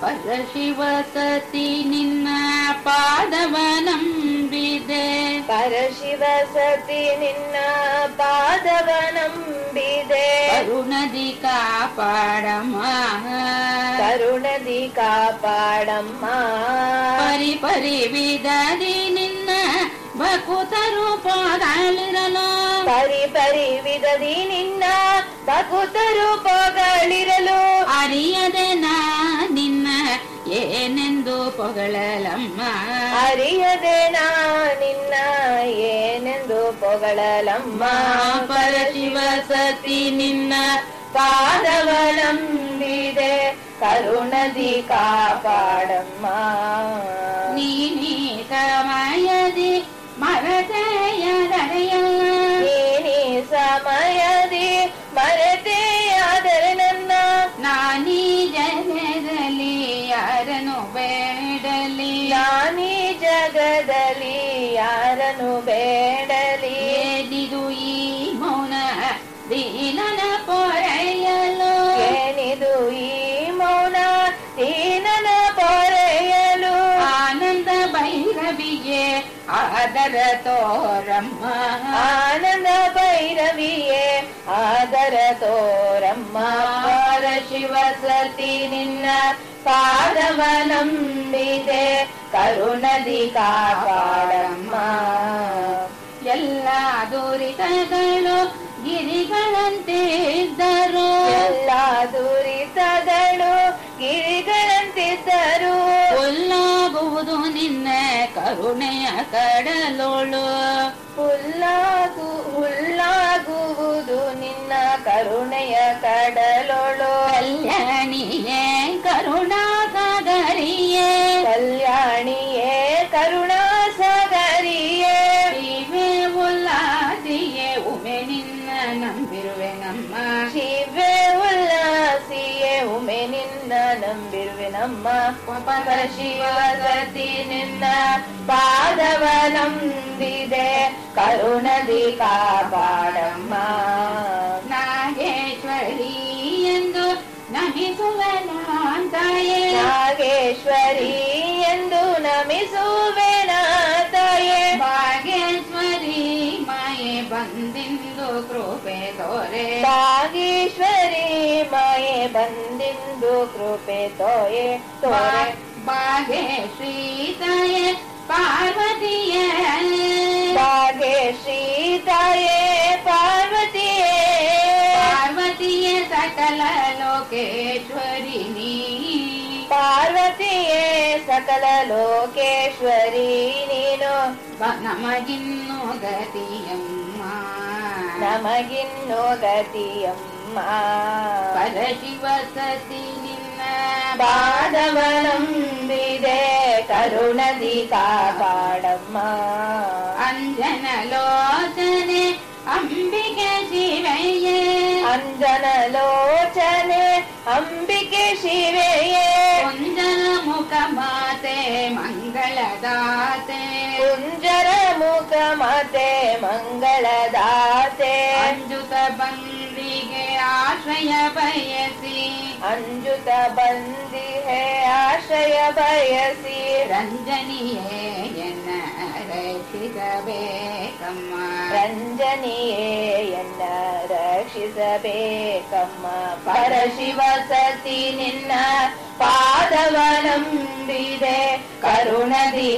ಪರಶಿವ ಸತಿ ನಿನ್ನ ಪಾದವ ನಂಬಿದೆ. ಪರಶಿವಸತಿ ನಿನ್ನ ಪಾದವ ನಂಬಿದೆ. ಅರುಣದಿ ಕಾಪಾಡಮ್ಮ. ಅರುಣದಿ ಕಾಪಾಡಮ್ಮ. ಪರಿ ಪರಿ ವಿಧದಿ ನಿನ್ನ ಭಕುತರು ಪೋಗಳಿರಲು ಪರಿ ಪರಿ ವಿಧದಿ ನಿನ್ನ ಭಕುತರು ಪೋಗಳಿರಲು ಅರಿಯದೆ ಪೊಗಳಲಮ್ಮ. ಅರಿಯದೆ ನಾ ನಿನ್ನ ಏನೆಂದು ಪೊಗಳಲಮ್ಮ. ಪರಶಿವ ಸತಿ ನಿನ್ನ ಪಾದವಲಂಬಿದೆ ಕರುಣದಿ ಕಾಪಾಡಮ್ಮ. ನೀ ಸಮಯದಿ ಯಾರನು ಬೇಡಲಿ? ಯಾನಿ ಜಗದಲ್ಲಿ ಯಾರನು ಬೇಡಲಿ? ಏನಿದು ಈ ಮೌನ ದೀನನ ಪೊರೆಯಲು? ಏನಿದು ಈ ಮೌನ ದೀನನ ಪೊರೆಯಲು? ಆನಂದ ಭೈರವಿಗೆ ಆದರ ತೋರಮ್ಮ. ಆನಂದ ಭೈರವಿಯೇ ಆದರ ತೋರಮ್ಮ. ಶಿವ ಸತಿ ನಿನ್ನ ಪಾದವ ನಂಬಿದೆ ಕರುಣದಿ ಕಾಪಾಡಮ್ಮ. ಎಲ್ಲ ದುರಿತಗಳು ಗಿರಿಗಳಂತೆ ಇದ್ದರು. ಎಲ್ಲ ದುರಿತಗಳು ಗಿರಿಗಳಂತಿದ್ದರು ಹುಲ್ಲಾಗುವುದು ನಿನ್ನ ಕರುಣೆಯ ಕಡಲೋಳು. ಹುಲ್ಲಾಗು ಹುಲ್ಲಾಗುವುದು ನಿನ್ನ ಕರುಣೆಯ ಕಡಲೋಳು. ಕಲ್ಯಾಣಿಯೇ ಕಲ್ಯಾಣಿಯೇ ಕರುಣಾ ಸಾಗರಿಯೇ ಶಿವೆ ಉಲ್ಲಾಸಿಯೇ ಉಮೆ ನಿನ್ನ ನಂಬಿರುವೆ ನಮ್ಮ. ಶಿವೆ ಉಲ್ಲಾಸಿಯೇ ಉಮೆ ನಿನ್ನ ನಂಬಿರುವೆ ನಮ್ಮ. ಪರಶಿವ ಸತಿ ನಿನ್ನ ಪಾದವ ನಂಬಿದೆ ಕರುಣದಿ ಕಾಪಾಡಮ್ಮ. ನಾಗೇಶ್ವರಿ ಎಂದು ನಮಿಸುವನಾಂತಾಯೇ ನಾಗೇಶ್ವರಿ ಎಂದು ನಮಿಸುವೆನ ತಾಯೇ ಭಾಗೇಶ್ವರಿ ಮಾಯೆ ಬಂದಿಂದು ಕೃಪೆ ತೋರೆ ಭಾಗೇಶ್ವರಿ ಮಾಯೆ ಬಂದಿಂದು ಕೃಪೆ ತೋಯೆ ತೋರೆ ಭಾಗೆ ಶ್ರೀತಾಯೇ ಪಾರ್ವತಿಯ ಭಾಗ್ಯಶ್ರೀ ತಾಯೇ ಪಾರ್ವತಿಯೇ ಪಾರ್ವತಿಯ ಸಕಲ ಲೋಕೇಶ್ವರಿ ನೀ ಪಾರ್ವತಿಯೇ ಸಕಲ ಲೋಕೇಶ್ವರಿ ನೀನು ಬ- ನಮಗಿನ್ನು ಗತಿಯಮ್ಮ ನಮಗಿನ್ನು ಗತಿಯಮ್ಮ ಪರಶಿವ ಸತಿ ನಿನ್ನ ಪಾದವ ನಂಬಿದೆ ಕರುಣದಿ ಕಾಪಾಡಮ್ಮ ಅಂಜನ ಲೋಚನೆ ಅಂಬಿಕೆ ಶಿವಯ್ಯ ಅಂಜನ ಲೋಚನೆ ಅಂಬಿಕೆ ಶಿವೆಯೇ ಕುಂಜನ ಮುಖ ಮಾತೆ ಮಂಗಳದಾತೆ ಕುಂಜರ ಮುಖ ಮಾತೆ ಮಂಗಳದಾತೆ ಅಂಜುತ ಬಂದಿಗೆ ಆಶ್ರಯ ಬಯಸಿ ಅಂಜುತ ಬಂದಿಹೆ ಆಶ್ರಯ ಬಯಸಿ ರಂಜನಿಯೇ ಎನ್ನ ರಕ್ಷಿಸಬೇಕಮ್ಮ ರಂಜನಿಯೇ ಎನ್ನ ರಕ್ಷಿಸಬೇಕಮ್ಮ ಪರಶಿವ ಸತಿ ನಿನ್ನ ಪಾದವ ನಂಬಿದೆ अरुणदि